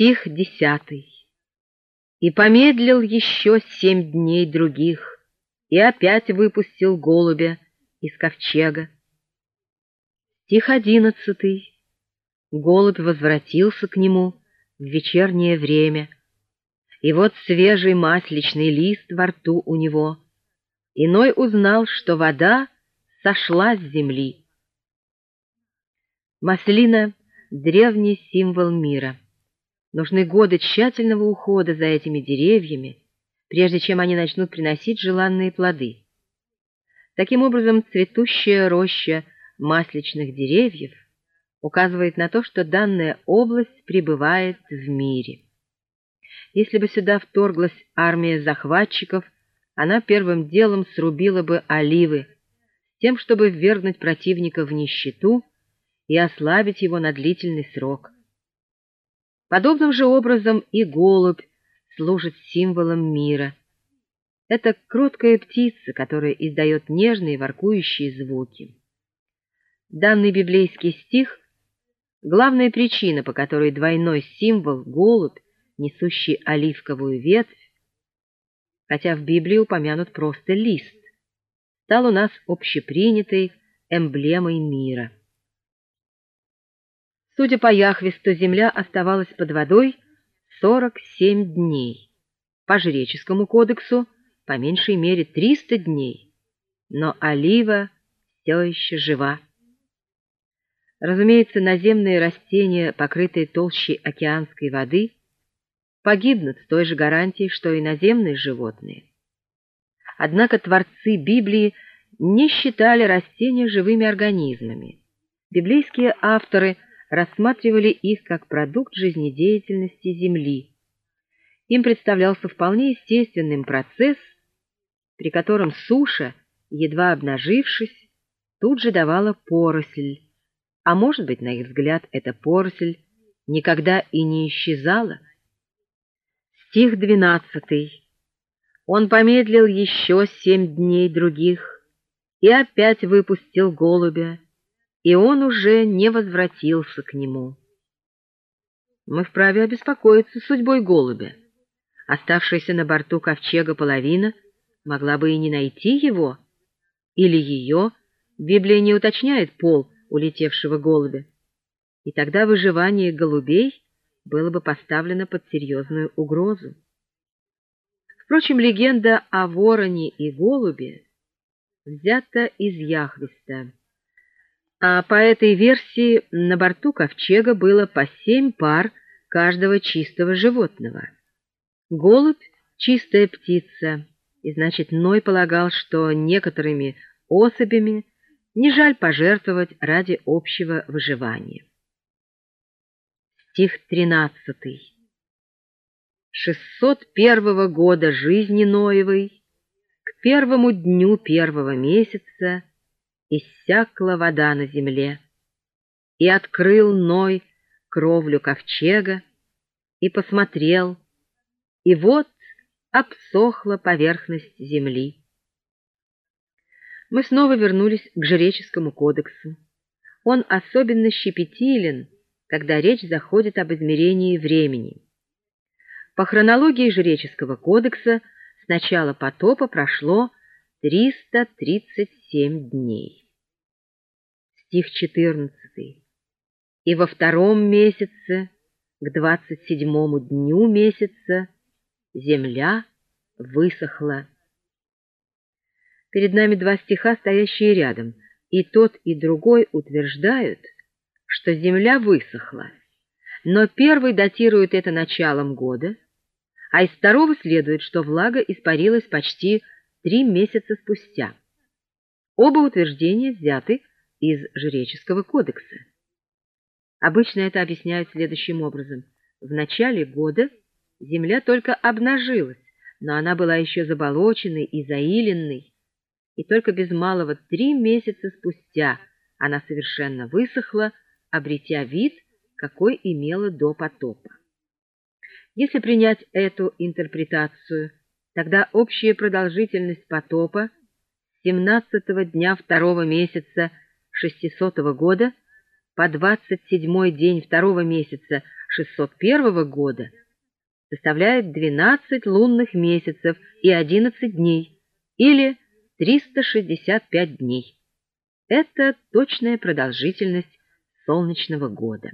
Стих десятый. И помедлил еще семь дней других, и опять выпустил голубя из ковчега. Стих одиннадцатый. Голубь возвратился к нему в вечернее время, и вот свежий масличный лист во рту у него. Иной узнал, что вода сошла с земли. Маслина — древний символ мира. Нужны годы тщательного ухода за этими деревьями, прежде чем они начнут приносить желанные плоды. Таким образом, цветущая роща масличных деревьев указывает на то, что данная область пребывает в мире. Если бы сюда вторглась армия захватчиков, она первым делом срубила бы оливы, тем, чтобы ввергнуть противника в нищету и ослабить его на длительный срок – Подобным же образом и голубь служит символом мира. Это кроткая птица, которая издает нежные воркующие звуки. Данный библейский стих — главная причина, по которой двойной символ — голубь, несущий оливковую ветвь, хотя в Библии упомянут просто лист, стал у нас общепринятой эмблемой мира. Судя по Яхвесту, земля оставалась под водой 47 дней. По жреческому кодексу по меньшей мере 300 дней. Но олива все еще жива. Разумеется, наземные растения, покрытые толщей океанской воды, погибнут с той же гарантией, что и наземные животные. Однако творцы Библии не считали растения живыми организмами. Библейские авторы – рассматривали их как продукт жизнедеятельности Земли. Им представлялся вполне естественным процесс, при котором суша, едва обнажившись, тут же давала поросль, а может быть, на их взгляд, эта поросль никогда и не исчезала. Стих двенадцатый. Он помедлил еще семь дней других и опять выпустил голубя, и он уже не возвратился к нему. Мы вправе обеспокоиться судьбой голубя. Оставшаяся на борту ковчега половина могла бы и не найти его, или ее, Библия не уточняет пол улетевшего голубя, и тогда выживание голубей было бы поставлено под серьезную угрозу. Впрочем, легенда о вороне и голубе взята из Яхвиста. А по этой версии на борту ковчега было по семь пар каждого чистого животного. Голубь — чистая птица, и значит, Ной полагал, что некоторыми особями не жаль пожертвовать ради общего выживания. Стих тринадцатый. Шестьсот первого года жизни Ноевой к первому дню первого месяца иссякла вода на земле, и открыл Ной кровлю ковчега, и посмотрел, и вот обсохла поверхность земли. Мы снова вернулись к жреческому кодексу. Он особенно щепетилен, когда речь заходит об измерении времени. По хронологии жреческого кодекса с начала потопа прошло 337 дней стих 14. «И во втором месяце, к двадцать седьмому дню месяца, земля высохла». Перед нами два стиха, стоящие рядом, и тот, и другой утверждают, что земля высохла, но первый датирует это началом года, а из второго следует, что влага испарилась почти три месяца спустя. Оба утверждения взяты из Жреческого кодекса. Обычно это объясняют следующим образом. В начале года земля только обнажилась, но она была еще заболоченной и заиленной, и только без малого три месяца спустя она совершенно высохла, обретя вид, какой имела до потопа. Если принять эту интерпретацию, тогда общая продолжительность потопа 17 дня второго месяца 600 года по 27 день второго месяца 601 года составляет 12 лунных месяцев и 11 дней, или 365 дней. Это точная продолжительность солнечного года.